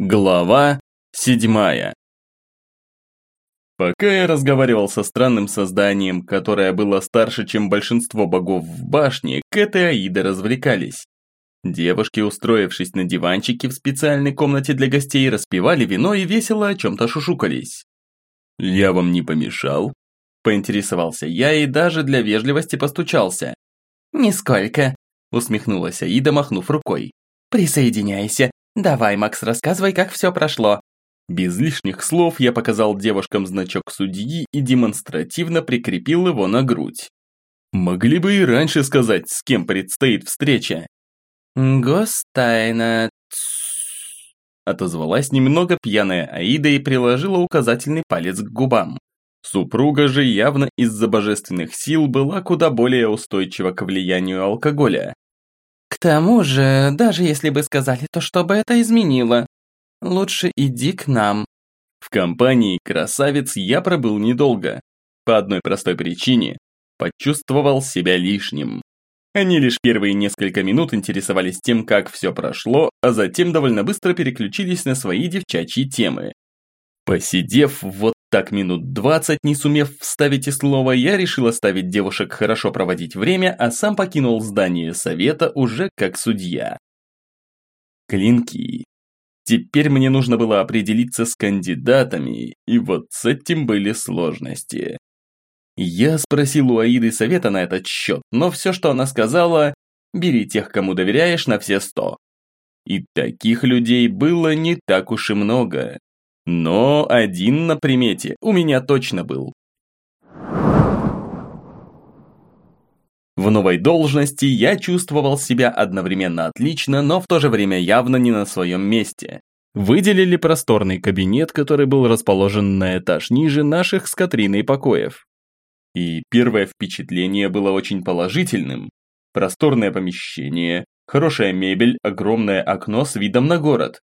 Глава седьмая Пока я разговаривал со странным созданием, которое было старше, чем большинство богов в башне, Кэт и Аида развлекались. Девушки, устроившись на диванчике в специальной комнате для гостей, распивали вино и весело о чем-то шушукались. «Я вам не помешал?» – поинтересовался я и даже для вежливости постучался. «Нисколько», – усмехнулась Аида, махнув рукой. «Присоединяйся, «Давай, Макс, рассказывай, как все прошло». Без лишних слов я показал девушкам значок судьи и демонстративно прикрепил его на грудь. Могли бы и раньше сказать, с кем предстоит встреча. «Гостайна...» Отозвалась немного пьяная Аида и приложила указательный палец к губам. Супруга же явно из-за божественных сил была куда более устойчива к влиянию алкоголя. Тому же, даже если бы сказали, то что бы это изменило? Лучше иди к нам. В компании красавиц я пробыл недолго. По одной простой причине. Почувствовал себя лишним. Они лишь первые несколько минут интересовались тем, как все прошло, а затем довольно быстро переключились на свои девчачьи темы. Посидев вот так минут двадцать, не сумев вставить и слова, я решил оставить девушек хорошо проводить время, а сам покинул здание совета уже как судья. Клинки. Теперь мне нужно было определиться с кандидатами, и вот с этим были сложности. Я спросил у Аиды совета на этот счет, но все, что она сказала, бери тех, кому доверяешь, на все сто. И таких людей было не так уж и много. Но один на примете у меня точно был. В новой должности я чувствовал себя одновременно отлично, но в то же время явно не на своем месте. Выделили просторный кабинет, который был расположен на этаж ниже наших с Катриной покоев. И первое впечатление было очень положительным. Просторное помещение, хорошая мебель, огромное окно с видом на город.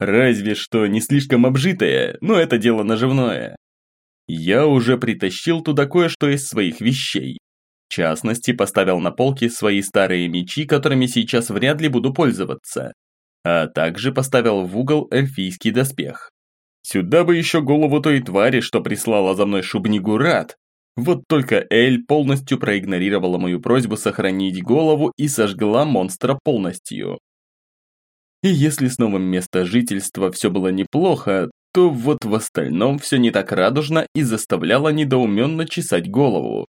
Разве что не слишком обжитое, но это дело наживное. Я уже притащил туда кое-что из своих вещей. В частности, поставил на полке свои старые мечи, которыми сейчас вряд ли буду пользоваться. А также поставил в угол эльфийский доспех. Сюда бы еще голову той твари, что прислала за мной Шубнигурат. Вот только Эль полностью проигнорировала мою просьбу сохранить голову и сожгла монстра полностью. И если с новым места жительства все было неплохо, то вот в остальном все не так радужно и заставляло недоуменно чесать голову.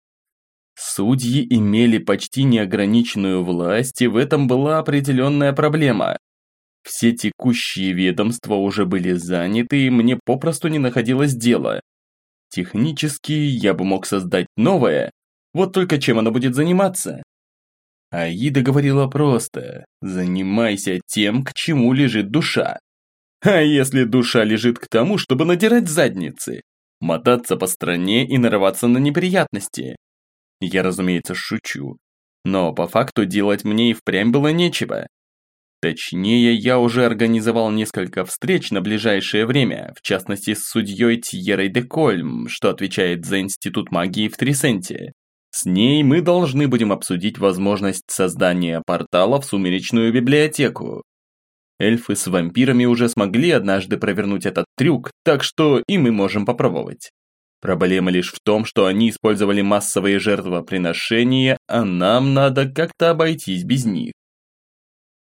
Судьи имели почти неограниченную власть, и в этом была определенная проблема. Все текущие ведомства уже были заняты, и мне попросту не находилось дела. Технически я бы мог создать новое, вот только чем оно будет заниматься? Аида говорила просто «занимайся тем, к чему лежит душа». А если душа лежит к тому, чтобы надирать задницы? Мотаться по стране и нарываться на неприятности? Я, разумеется, шучу. Но по факту делать мне и впрямь было нечего. Точнее, я уже организовал несколько встреч на ближайшее время, в частности с судьей Тьерой де Кольм, что отвечает за Институт магии в Трисенте. С ней мы должны будем обсудить возможность создания портала в сумеречную библиотеку. Эльфы с вампирами уже смогли однажды провернуть этот трюк, так что и мы можем попробовать. Проблема лишь в том, что они использовали массовые жертвоприношения, а нам надо как-то обойтись без них.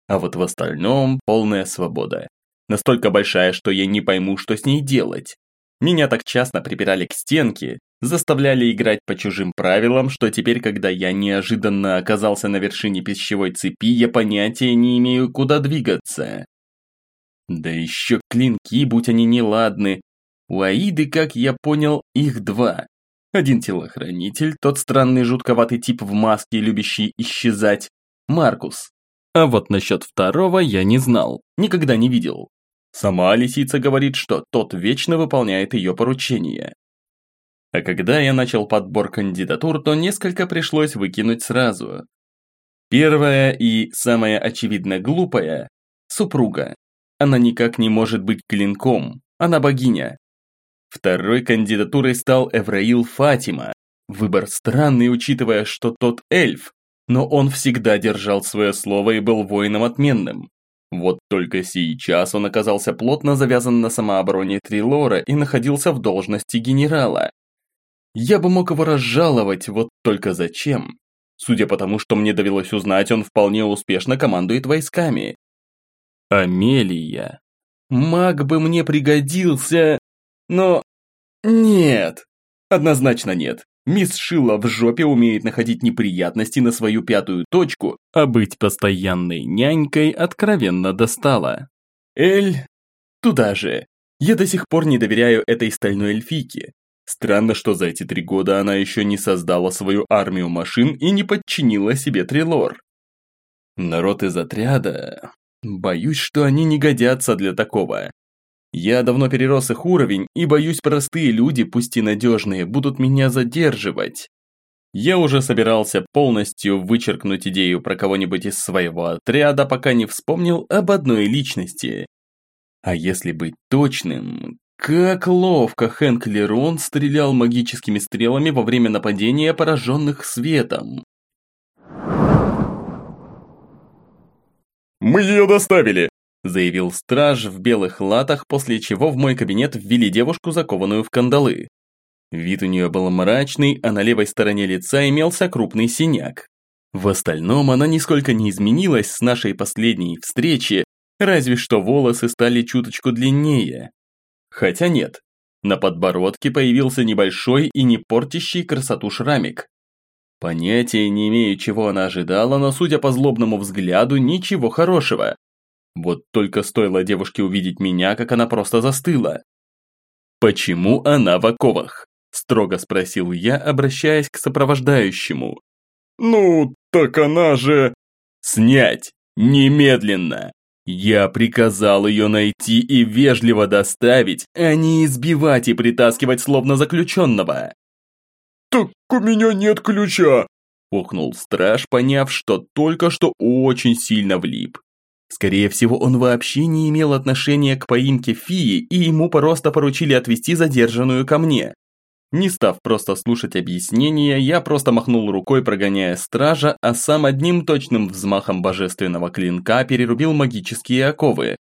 А вот в остальном полная свобода. Настолько большая, что я не пойму, что с ней делать. Меня так часто припирали к стенке, заставляли играть по чужим правилам, что теперь, когда я неожиданно оказался на вершине пищевой цепи, я понятия не имею, куда двигаться. Да еще клинки, будь они неладны. У Аиды, как я понял, их два. Один телохранитель, тот странный жутковатый тип в маске, любящий исчезать, Маркус. А вот насчет второго я не знал, никогда не видел. Сама лисица говорит, что тот вечно выполняет ее поручения. А когда я начал подбор кандидатур, то несколько пришлось выкинуть сразу. Первая и самая очевидно глупая – супруга. Она никак не может быть клинком, она богиня. Второй кандидатурой стал Эвраил Фатима. Выбор странный, учитывая, что тот эльф, но он всегда держал свое слово и был воином отменным. Вот только сейчас он оказался плотно завязан на самообороне Трилора и находился в должности генерала. Я бы мог его разжаловать, вот только зачем? Судя по тому, что мне довелось узнать, он вполне успешно командует войсками. Амелия. Маг бы мне пригодился, но... Нет. Однозначно нет. Мисс Шила в жопе умеет находить неприятности на свою пятую точку, а быть постоянной нянькой откровенно достала. Эль... Туда же. Я до сих пор не доверяю этой стальной эльфийке. Странно, что за эти три года она еще не создала свою армию машин и не подчинила себе Трилор. Народ из отряда... Боюсь, что они не годятся для такого. Я давно перерос их уровень, и боюсь, простые люди, пусть и надежные, будут меня задерживать. Я уже собирался полностью вычеркнуть идею про кого-нибудь из своего отряда, пока не вспомнил об одной личности. А если быть точным, как ловко Хэнк Лерон стрелял магическими стрелами во время нападения, пораженных светом. «Мы ее доставили!» заявил страж в белых латах, после чего в мой кабинет ввели девушку, закованную в кандалы. Вид у нее был мрачный, а на левой стороне лица имелся крупный синяк. В остальном она нисколько не изменилась с нашей последней встречи, разве что волосы стали чуточку длиннее. Хотя нет, на подбородке появился небольшой и не портящий красоту шрамик. Понятия не имею, чего она ожидала, но судя по злобному взгляду, ничего хорошего. Вот только стоило девушке увидеть меня, как она просто застыла. «Почему она в оковах?» – строго спросил я, обращаясь к сопровождающему. «Ну, так она же...» «Снять! Немедленно!» Я приказал ее найти и вежливо доставить, а не избивать и притаскивать словно заключенного. «Так у меня нет ключа!» – ухнул страж, поняв, что только что очень сильно влип. Скорее всего, он вообще не имел отношения к поимке Фии, и ему просто поручили отвезти задержанную ко мне. Не став просто слушать объяснения, я просто махнул рукой, прогоняя стража, а сам одним точным взмахом божественного клинка перерубил магические оковы.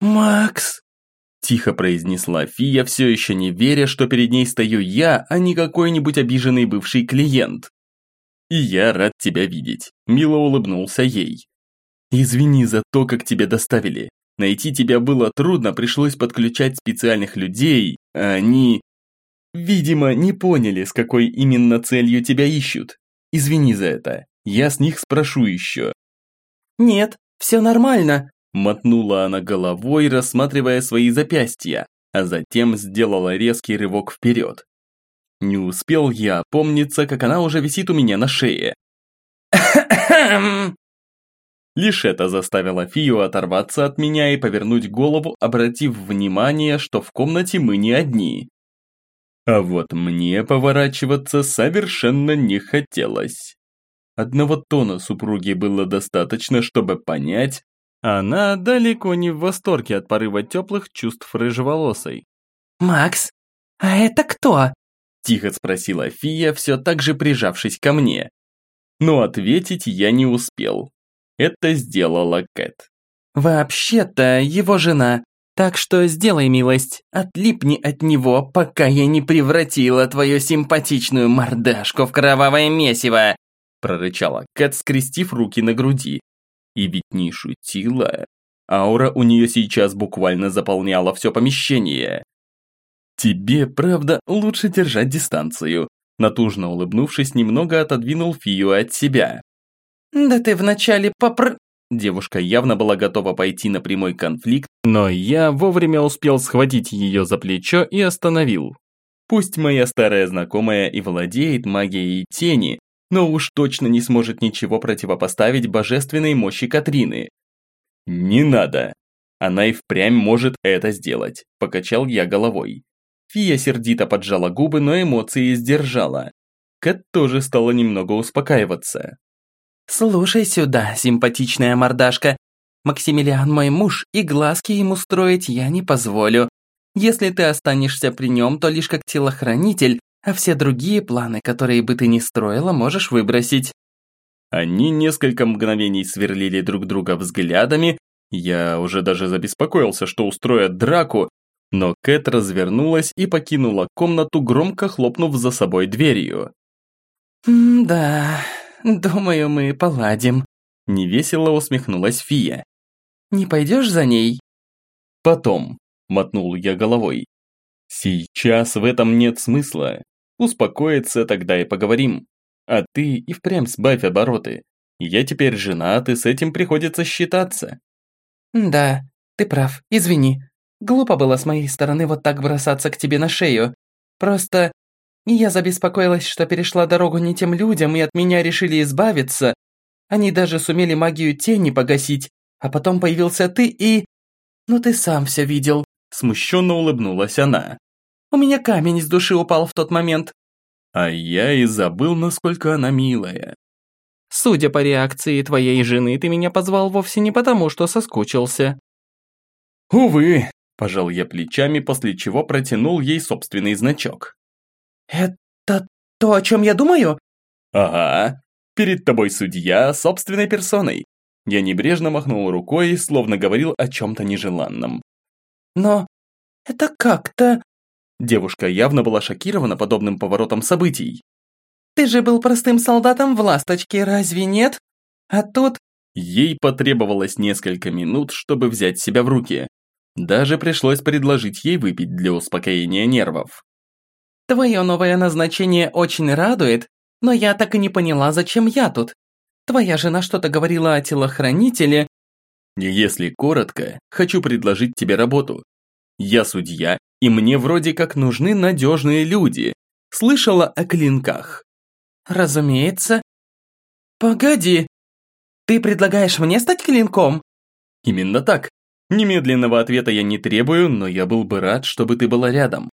«Макс!» – тихо произнесла Фия, все еще не веря, что перед ней стою я, а не какой-нибудь обиженный бывший клиент. «И я рад тебя видеть», – мило улыбнулся ей. Извини за то, как тебя доставили. Найти тебя было трудно, пришлось подключать специальных людей, а они... Видимо, не поняли, с какой именно целью тебя ищут. Извини за это, я с них спрошу еще». «Нет, все нормально», – мотнула она головой, рассматривая свои запястья, а затем сделала резкий рывок вперед. Не успел я опомниться, как она уже висит у меня на шее. Лишь это заставило Фию оторваться от меня и повернуть голову, обратив внимание, что в комнате мы не одни. А вот мне поворачиваться совершенно не хотелось. Одного тона супруги было достаточно, чтобы понять, она далеко не в восторге от порыва теплых чувств рыжеволосой. «Макс, а это кто?» Тихо спросила Фия, все так же прижавшись ко мне. Но ответить я не успел. Это сделала Кэт. «Вообще-то его жена, так что сделай милость, отлипни от него, пока я не превратила твою симпатичную мордашку в кровавое месиво!» прорычала Кэт, скрестив руки на груди. И ведь не шутила. Аура у нее сейчас буквально заполняла все помещение. «Тебе, правда, лучше держать дистанцию», натужно улыбнувшись, немного отодвинул Фию от себя. «Да ты вначале попр...» Девушка явно была готова пойти на прямой конфликт, но я вовремя успел схватить ее за плечо и остановил. Пусть моя старая знакомая и владеет магией тени, но уж точно не сможет ничего противопоставить божественной мощи Катрины. «Не надо!» Она и впрямь может это сделать, покачал я головой. Фия сердито поджала губы, но эмоции сдержала. Кэт тоже стала немного успокаиваться. «Слушай сюда, симпатичная мордашка. Максимилиан мой муж, и глазки ему строить я не позволю. Если ты останешься при нем, то лишь как телохранитель, а все другие планы, которые бы ты ни строила, можешь выбросить». Они несколько мгновений сверлили друг друга взглядами, Я уже даже забеспокоился, что устроят драку, но Кэт развернулась и покинула комнату, громко хлопнув за собой дверью. «Да, думаю, мы поладим», – невесело усмехнулась Фия. «Не пойдешь за ней?» «Потом», – мотнул я головой. «Сейчас в этом нет смысла. Успокоиться тогда и поговорим. А ты и впрямь сбавь обороты. Я теперь женат, и с этим приходится считаться». «Да, ты прав, извини. Глупо было с моей стороны вот так бросаться к тебе на шею. Просто я забеспокоилась, что перешла дорогу не тем людям, и от меня решили избавиться. Они даже сумели магию тени погасить, а потом появился ты и... Ну ты сам все видел». Смущенно улыбнулась она. «У меня камень с души упал в тот момент». А я и забыл, насколько она милая. Судя по реакции твоей жены, ты меня позвал вовсе не потому, что соскучился. Увы, пожал я плечами, после чего протянул ей собственный значок. Это то, о чем я думаю? Ага, перед тобой судья собственной персоной. Я небрежно махнул рукой, словно говорил о чем-то нежеланном. Но это как-то... Девушка явно была шокирована подобным поворотом событий. Ты же был простым солдатом в «Ласточке», разве нет? А тут...» Ей потребовалось несколько минут, чтобы взять себя в руки. Даже пришлось предложить ей выпить для успокоения нервов. «Твое новое назначение очень радует, но я так и не поняла, зачем я тут. Твоя жена что-то говорила о телохранителе». «Если коротко, хочу предложить тебе работу. Я судья, и мне вроде как нужны надежные люди. Слышала о клинках?» «Разумеется». «Погоди, ты предлагаешь мне стать клинком?» «Именно так. Немедленного ответа я не требую, но я был бы рад, чтобы ты была рядом».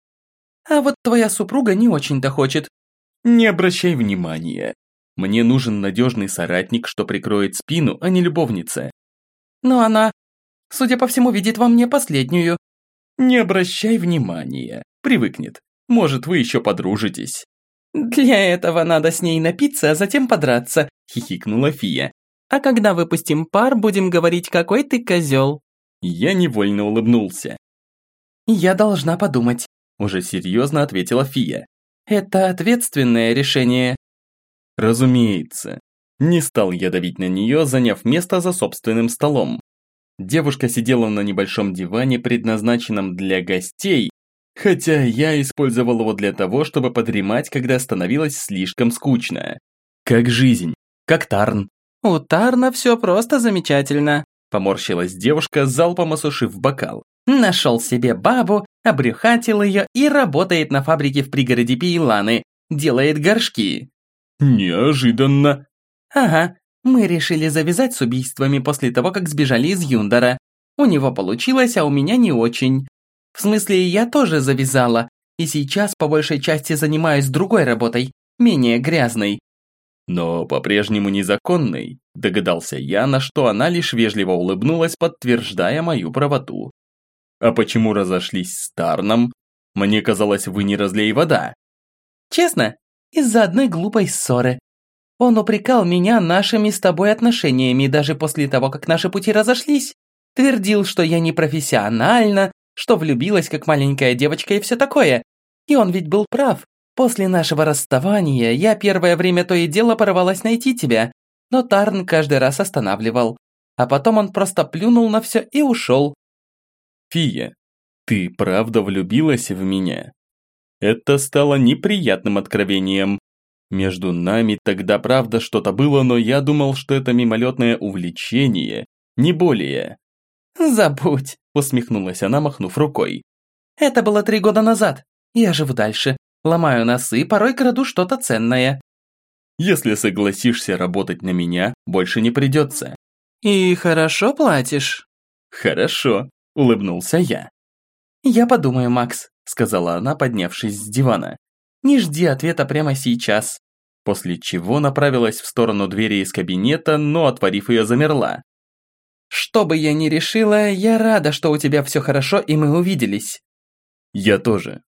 «А вот твоя супруга не очень-то хочет». «Не обращай внимания. Мне нужен надежный соратник, что прикроет спину, а не любовница». «Но она, судя по всему, видит во мне последнюю». «Не обращай внимания. Привыкнет. Может, вы еще подружитесь». «Для этого надо с ней напиться, а затем подраться», – хихикнула Фия. «А когда выпустим пар, будем говорить, какой ты козел». Я невольно улыбнулся. «Я должна подумать», – уже серьезно ответила Фия. «Это ответственное решение». Разумеется. Не стал я давить на нее, заняв место за собственным столом. Девушка сидела на небольшом диване, предназначенном для гостей, Хотя я использовал его для того, чтобы подремать, когда становилось слишком скучно. Как жизнь, как Тарн. «У Тарна все просто замечательно», – поморщилась девушка, залпом осушив бокал. «Нашел себе бабу, обрюхатил ее и работает на фабрике в пригороде Пиеланы, делает горшки». «Неожиданно». «Ага, мы решили завязать с убийствами после того, как сбежали из Юндора. У него получилось, а у меня не очень. В смысле, я тоже завязала, и сейчас по большей части занимаюсь другой работой, менее грязной. Но по-прежнему незаконной, догадался я, на что она лишь вежливо улыбнулась, подтверждая мою правоту. А почему разошлись с Тарном? Мне казалось, вы не разлей вода. Честно, из-за одной глупой ссоры. Он упрекал меня нашими с тобой отношениями даже после того, как наши пути разошлись. Твердил, что я непрофессиональна, что влюбилась как маленькая девочка и все такое. И он ведь был прав. После нашего расставания я первое время то и дело порывалась найти тебя, но Тарн каждый раз останавливал. А потом он просто плюнул на все и ушел. Фия, ты правда влюбилась в меня? Это стало неприятным откровением. Между нами тогда правда что-то было, но я думал, что это мимолетное увлечение, не более. «Забудь», – усмехнулась она, махнув рукой. «Это было три года назад. Я живу дальше. Ломаю носы, порой краду что-то ценное». «Если согласишься работать на меня, больше не придется». «И хорошо платишь?» «Хорошо», – улыбнулся я. «Я подумаю, Макс», – сказала она, поднявшись с дивана. «Не жди ответа прямо сейчас». После чего направилась в сторону двери из кабинета, но, отворив ее, замерла. Что бы я ни решила, я рада, что у тебя все хорошо и мы увиделись. Я тоже.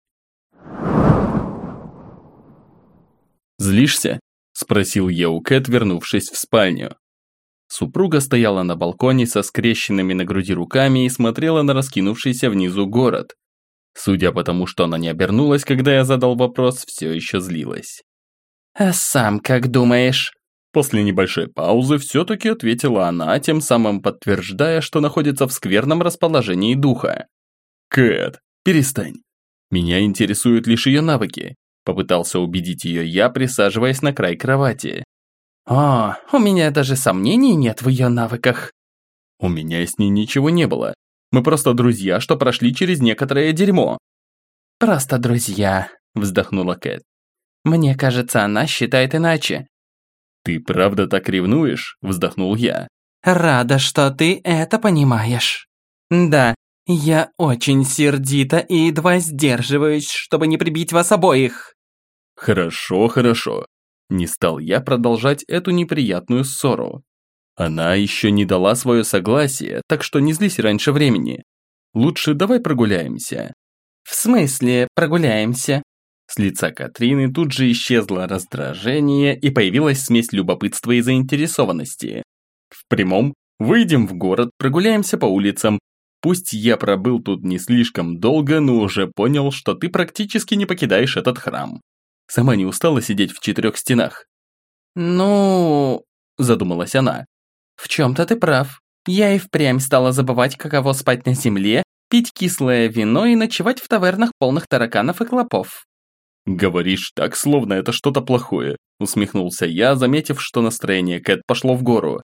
Злишься? Спросил я у Кэт, вернувшись в спальню. Супруга стояла на балконе со скрещенными на груди руками и смотрела на раскинувшийся внизу город. Судя по тому, что она не обернулась, когда я задал вопрос, все еще злилась. «А сам как думаешь?» После небольшой паузы все-таки ответила она, тем самым подтверждая, что находится в скверном расположении духа. «Кэт, перестань. Меня интересуют лишь ее навыки», попытался убедить ее я, присаживаясь на край кровати. «О, у меня даже сомнений нет в ее навыках». «У меня с ней ничего не было. Мы просто друзья, что прошли через некоторое дерьмо». «Просто друзья», – вздохнула Кэт. «Мне кажется, она считает иначе». «Ты правда так ревнуешь?» – вздохнул я. «Рада, что ты это понимаешь. Да, я очень сердита и едва сдерживаюсь, чтобы не прибить вас обоих». «Хорошо, хорошо». Не стал я продолжать эту неприятную ссору. Она еще не дала свое согласие, так что не злись раньше времени. Лучше давай прогуляемся. В смысле прогуляемся? С лица Катрины тут же исчезло раздражение и появилась смесь любопытства и заинтересованности. В прямом выйдем в город, прогуляемся по улицам. Пусть я пробыл тут не слишком долго, но уже понял, что ты практически не покидаешь этот храм. Сама не устала сидеть в четырех стенах? Ну, задумалась она. В чем-то ты прав. Я и впрямь стала забывать, каково спать на земле, пить кислое вино и ночевать в тавернах полных тараканов и клопов. «Говоришь так, словно это что-то плохое», усмехнулся я, заметив, что настроение Кэт пошло в гору.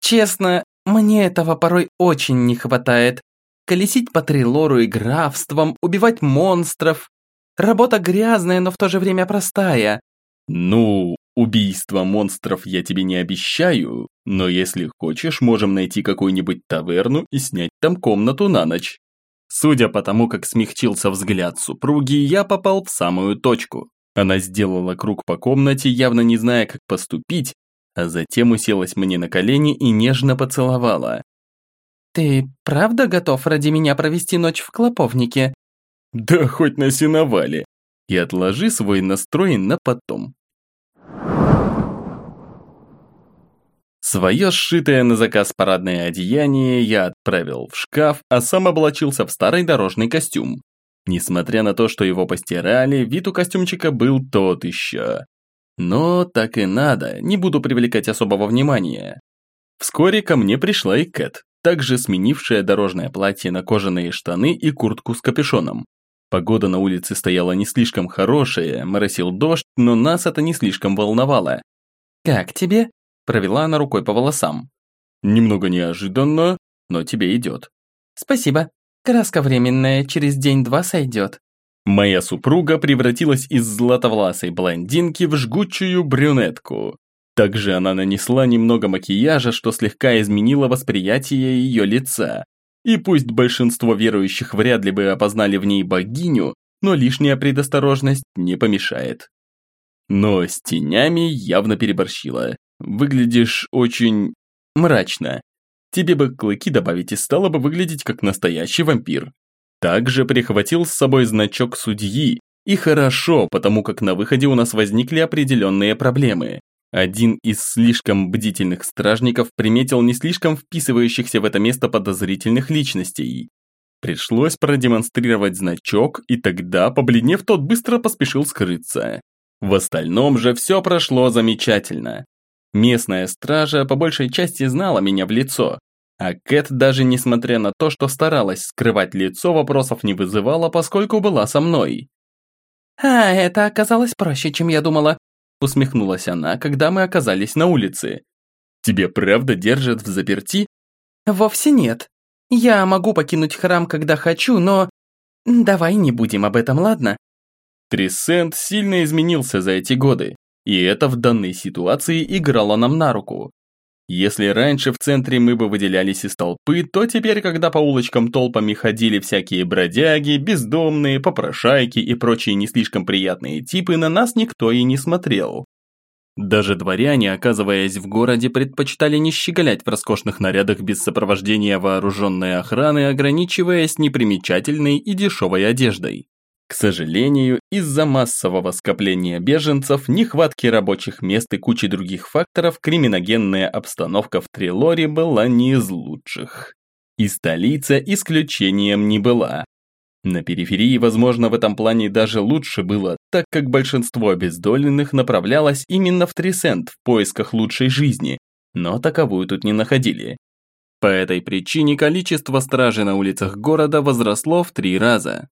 «Честно, мне этого порой очень не хватает. Колесить по Трилору и графствам, убивать монстров. Работа грязная, но в то же время простая». «Ну, убийство монстров я тебе не обещаю, но если хочешь, можем найти какую-нибудь таверну и снять там комнату на ночь. Судя по тому, как смягчился взгляд супруги, я попал в самую точку. Она сделала круг по комнате, явно не зная, как поступить, а затем уселась мне на колени и нежно поцеловала. «Ты правда готов ради меня провести ночь в клоповнике?» «Да хоть на сеновале. И отложи свой настрой на потом. Свое сшитое на заказ парадное одеяние я отправил в шкаф, а сам облачился в старый дорожный костюм. Несмотря на то, что его постирали, вид у костюмчика был тот еще. Но так и надо, не буду привлекать особого внимания. Вскоре ко мне пришла и Кэт, также сменившая дорожное платье на кожаные штаны и куртку с капюшоном. Погода на улице стояла не слишком хорошая, моросил дождь, но нас это не слишком волновало. «Как тебе?» Провела она рукой по волосам. Немного неожиданно, но тебе идет. Спасибо. Краска временная, через день-два сойдет. Моя супруга превратилась из златовласой блондинки в жгучую брюнетку. Также она нанесла немного макияжа, что слегка изменило восприятие ее лица. И пусть большинство верующих вряд ли бы опознали в ней богиню, но лишняя предосторожность не помешает. Но с тенями явно переборщила. Выглядишь очень... мрачно. Тебе бы клыки добавить и стало бы выглядеть как настоящий вампир. Также прихватил с собой значок судьи. И хорошо, потому как на выходе у нас возникли определенные проблемы. Один из слишком бдительных стражников приметил не слишком вписывающихся в это место подозрительных личностей. Пришлось продемонстрировать значок, и тогда, побледнев, тот быстро поспешил скрыться. В остальном же все прошло замечательно. Местная стража по большей части знала меня в лицо, а Кэт даже несмотря на то, что старалась скрывать лицо, вопросов не вызывала, поскольку была со мной. «А, это оказалось проще, чем я думала», усмехнулась она, когда мы оказались на улице. «Тебе правда держат в заперти?» «Вовсе нет. Я могу покинуть храм, когда хочу, но... Давай не будем об этом, ладно?» Трисент сильно изменился за эти годы. И это в данной ситуации играло нам на руку. Если раньше в центре мы бы выделялись из толпы, то теперь, когда по улочкам толпами ходили всякие бродяги, бездомные, попрошайки и прочие не слишком приятные типы, на нас никто и не смотрел. Даже дворяне, оказываясь в городе, предпочитали не щеголять в роскошных нарядах без сопровождения вооруженной охраны, ограничиваясь непримечательной и дешевой одеждой. К сожалению, из-за массового скопления беженцев, нехватки рабочих мест и кучи других факторов, криминогенная обстановка в Трилоре была не из лучших. И столица исключением не была. На периферии, возможно, в этом плане даже лучше было, так как большинство обездоленных направлялось именно в Трисент в поисках лучшей жизни, но таковую тут не находили. По этой причине количество стражей на улицах города возросло в три раза.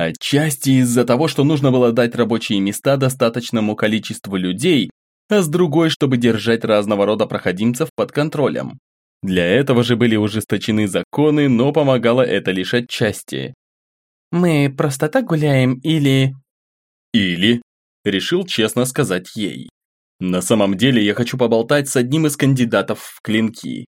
Отчасти из-за того, что нужно было дать рабочие места достаточному количеству людей, а с другой, чтобы держать разного рода проходимцев под контролем. Для этого же были ужесточены законы, но помогало это лишь отчасти. «Мы просто так гуляем или...» «Или...» – решил честно сказать ей. «На самом деле я хочу поболтать с одним из кандидатов в клинки».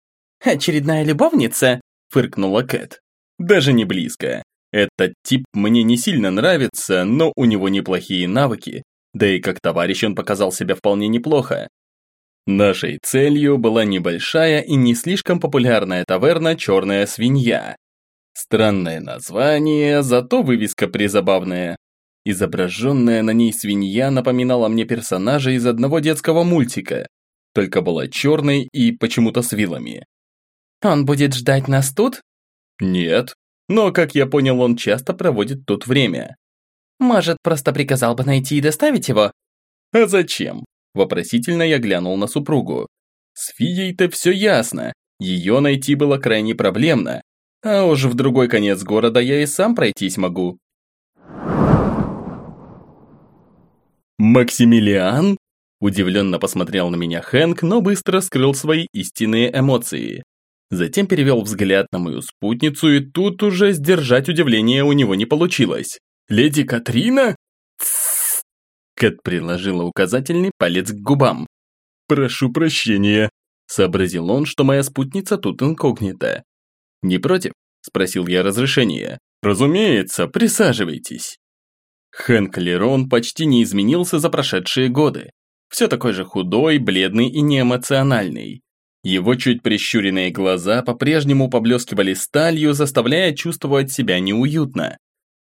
«Очередная любовница?» – фыркнула Кэт. «Даже не близко. Этот тип мне не сильно нравится, но у него неплохие навыки, да и как товарищ он показал себя вполне неплохо. Нашей целью была небольшая и не слишком популярная таверна «Черная свинья». Странное название, зато вывеска призабавная. Изображенная на ней свинья напоминала мне персонажа из одного детского мультика, только была черной и почему-то с вилами. «Он будет ждать нас тут?» «Нет, но, как я понял, он часто проводит тут время. Может, просто приказал бы найти и доставить его? А зачем? Вопросительно я глянул на супругу. С Фией-то все ясно. Ее найти было крайне проблемно. А уж в другой конец города я и сам пройтись могу. «Максимилиан?» Удивленно посмотрел на меня Хэнк, но быстро скрыл свои истинные эмоции. Затем перевел взгляд на мою спутницу, и тут уже сдержать удивление у него не получилось. «Леди Катрина?» «Тссс!» Кэт приложила указательный палец к губам. «Прошу прощения», – сообразил он, что моя спутница тут инкогнита. «Не против?» – спросил я разрешения. «Разумеется, присаживайтесь». Хэнк Лерон почти не изменился за прошедшие годы. Все такой же худой, бледный и неэмоциональный. Его чуть прищуренные глаза по-прежнему поблескивали сталью, заставляя чувствовать себя неуютно.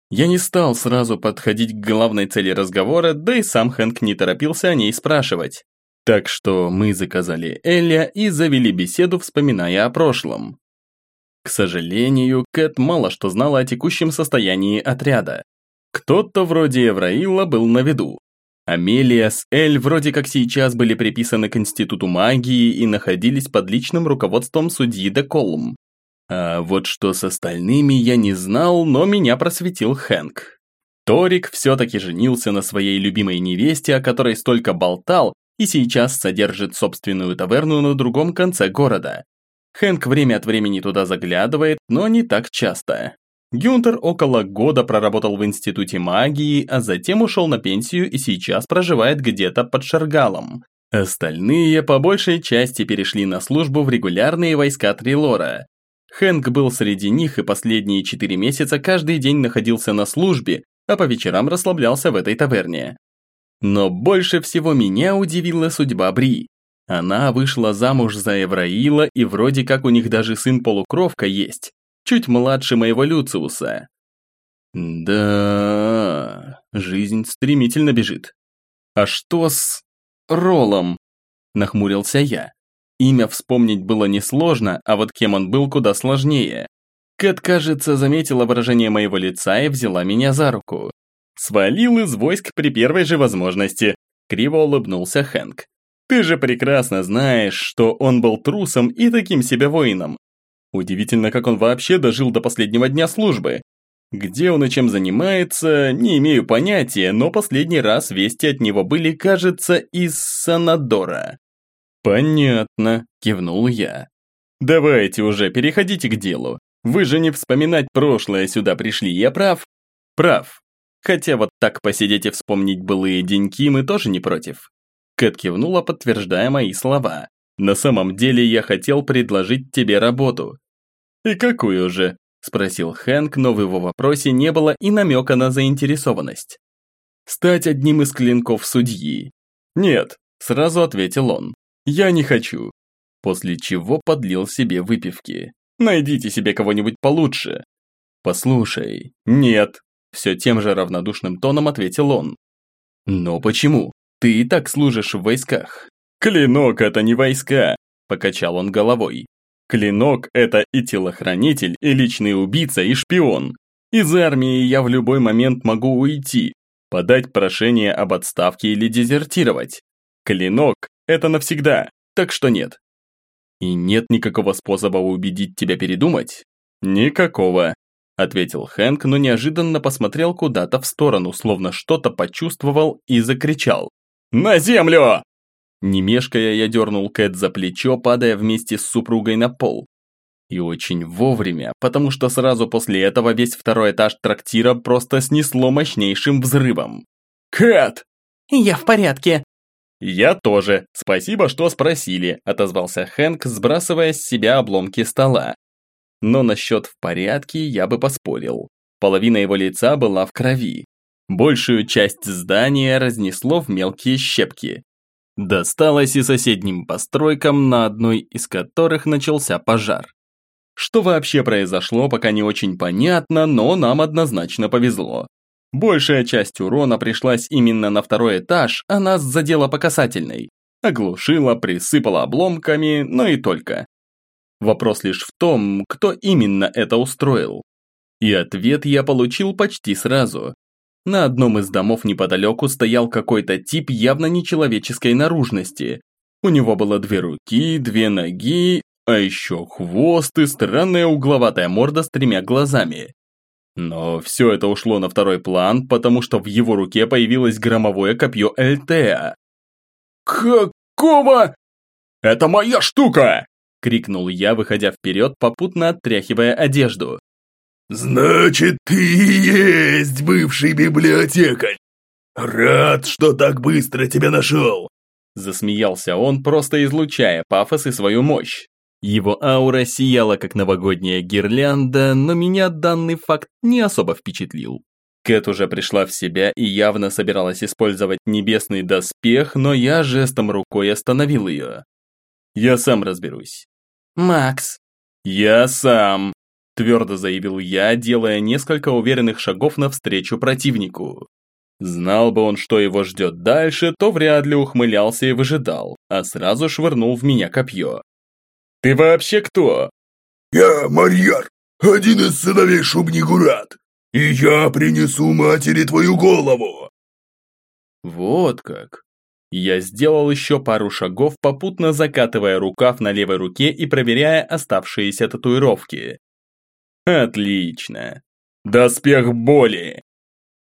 Я не стал сразу подходить к главной цели разговора, да и сам Хэнк не торопился о ней спрашивать. Так что мы заказали Эля и завели беседу, вспоминая о прошлом. К сожалению, Кэт мало что знала о текущем состоянии отряда. Кто-то вроде Евраила был на виду, Амелия с Эль вроде как сейчас были приписаны к Институту магии и находились под личным руководством судьи Деколм. А вот что с остальными я не знал, но меня просветил Хэнк. Торик все-таки женился на своей любимой невесте, о которой столько болтал, и сейчас содержит собственную таверну на другом конце города. Хэнк время от времени туда заглядывает, но не так часто. Гюнтер около года проработал в Институте магии, а затем ушел на пенсию и сейчас проживает где-то под Шаргалом. Остальные по большей части перешли на службу в регулярные войска Трилора. Хэнк был среди них и последние четыре месяца каждый день находился на службе, а по вечерам расслаблялся в этой таверне. Но больше всего меня удивила судьба Бри. Она вышла замуж за Евраила и вроде как у них даже сын-полукровка есть чуть младше моего Люциуса. Да, жизнь стремительно бежит. А что с... Ролом? Нахмурился я. Имя вспомнить было несложно, а вот кем он был куда сложнее. Кэт, кажется, заметила выражение моего лица и взяла меня за руку. Свалил из войск при первой же возможности. Криво улыбнулся Хэнк. Ты же прекрасно знаешь, что он был трусом и таким себе воином. Удивительно, как он вообще дожил до последнего дня службы. Где он и чем занимается, не имею понятия, но последний раз вести от него были, кажется, из Санадора. «Понятно», – кивнул я. «Давайте уже, переходите к делу. Вы же не вспоминать прошлое сюда пришли, я прав?» «Прав. Хотя вот так посидеть и вспомнить былые деньки мы тоже не против». Кэт кивнула, подтверждая мои слова. На самом деле я хотел предложить тебе работу». «И какую же?» – спросил Хэнк, но в его вопросе не было и намека на заинтересованность. «Стать одним из клинков судьи». «Нет», – сразу ответил он. «Я не хочу». После чего подлил себе выпивки. «Найдите себе кого-нибудь получше». «Послушай». «Нет». Все тем же равнодушным тоном ответил он. Но почему? Ты и так служишь в войсках. Клинок – это не войска, покачал он головой. Клинок – это и телохранитель, и личный убийца, и шпион. Из армии я в любой момент могу уйти, подать прошение об отставке или дезертировать. Клинок – это навсегда, так что нет. И нет никакого способа убедить тебя передумать? Никакого, ответил Хэнк, но неожиданно посмотрел куда-то в сторону, словно что-то почувствовал и закричал. «На землю!» Не мешкая, я дернул Кэт за плечо, падая вместе с супругой на пол. И очень вовремя, потому что сразу после этого весь второй этаж трактира просто снесло мощнейшим взрывом. «Кэт!» «Я в порядке!» «Я тоже. Спасибо, что спросили», – отозвался Хэнк, сбрасывая с себя обломки стола. Но насчет в порядке я бы поспорил. Половина его лица была в крови. Большую часть здания разнесло в мелкие щепки. Досталось и соседним постройкам, на одной из которых начался пожар. Что вообще произошло, пока не очень понятно, но нам однозначно повезло. Большая часть урона пришлась именно на второй этаж, а нас задела по касательной. Оглушила, присыпала обломками, но и только. Вопрос лишь в том, кто именно это устроил. И ответ я получил почти сразу. На одном из домов неподалеку стоял какой-то тип явно нечеловеческой наружности. У него было две руки, две ноги, а еще хвост и странная угловатая морда с тремя глазами. Но все это ушло на второй план, потому что в его руке появилось громовое копье Эльтеа. «Какого? Это моя штука!» – крикнул я, выходя вперед, попутно оттряхивая одежду. «Значит, ты и есть бывший библиотекарь! Рад, что так быстро тебя нашел!» Засмеялся он, просто излучая пафос и свою мощь. Его аура сияла, как новогодняя гирлянда, но меня данный факт не особо впечатлил. Кэт уже пришла в себя и явно собиралась использовать небесный доспех, но я жестом рукой остановил ее. «Я сам разберусь. «Макс!» «Я сам!» – твердо заявил я, делая несколько уверенных шагов навстречу противнику. Знал бы он, что его ждет дальше, то вряд ли ухмылялся и выжидал, а сразу швырнул в меня копье. «Ты вообще кто?» «Я Марьяр, один из сыновей Шубнигурат, и я принесу матери твою голову!» «Вот как!» Я сделал еще пару шагов, попутно закатывая рукав на левой руке и проверяя оставшиеся татуировки. Отлично. Доспех боли.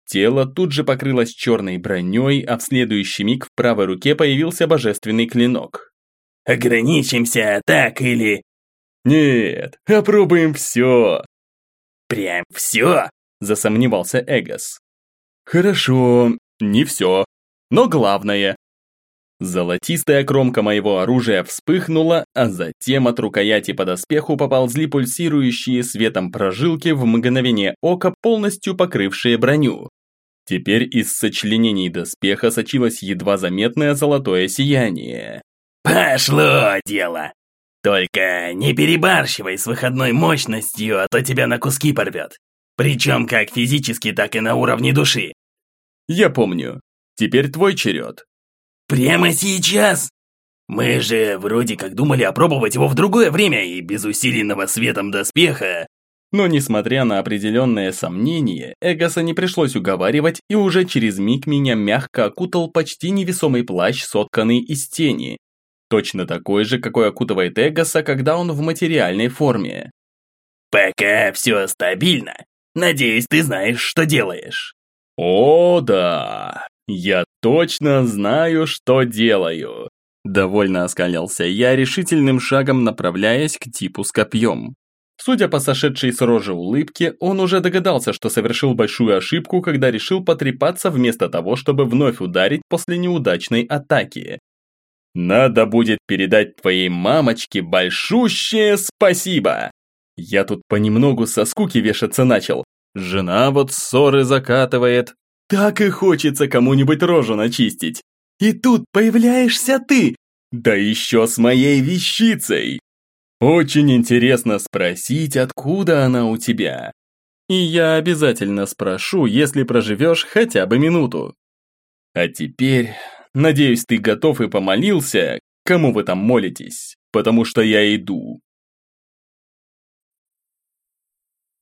Тело тут же покрылось черной броней, а в следующий миг в правой руке появился божественный клинок. «Ограничимся так или...» «Нет, опробуем все!» «Прям все?» – засомневался Эгос. «Хорошо, не все, но главное, Золотистая кромка моего оружия вспыхнула, а затем от рукояти по доспеху поползли пульсирующие светом прожилки в мгновение ока, полностью покрывшие броню. Теперь из сочленений доспеха сочилось едва заметное золотое сияние. «Пошло дело! Только не перебарщивай с выходной мощностью, а то тебя на куски порвет. Причем как физически, так и на уровне души». «Я помню. Теперь твой черед. Прямо сейчас? Мы же вроде как думали опробовать его в другое время и без усиленного светом доспеха. Но несмотря на определенное сомнение, Эгоса не пришлось уговаривать, и уже через миг меня мягко окутал почти невесомый плащ, сотканный из тени. Точно такой же, какой окутывает Эгоса, когда он в материальной форме. «Пока все стабильно. Надеюсь, ты знаешь, что делаешь». «О, да. «Я точно знаю, что делаю!» Довольно оскалялся я, решительным шагом направляясь к типу с копьем. Судя по сошедшей с рожи улыбке, он уже догадался, что совершил большую ошибку, когда решил потрепаться вместо того, чтобы вновь ударить после неудачной атаки. «Надо будет передать твоей мамочке большущее спасибо!» Я тут понемногу со скуки вешаться начал. Жена вот ссоры закатывает, так и хочется кому-нибудь рожу начистить. И тут появляешься ты, да еще с моей вещицей. Очень интересно спросить, откуда она у тебя. И я обязательно спрошу, если проживешь хотя бы минуту. А теперь, надеюсь, ты готов и помолился, кому вы там молитесь, потому что я иду.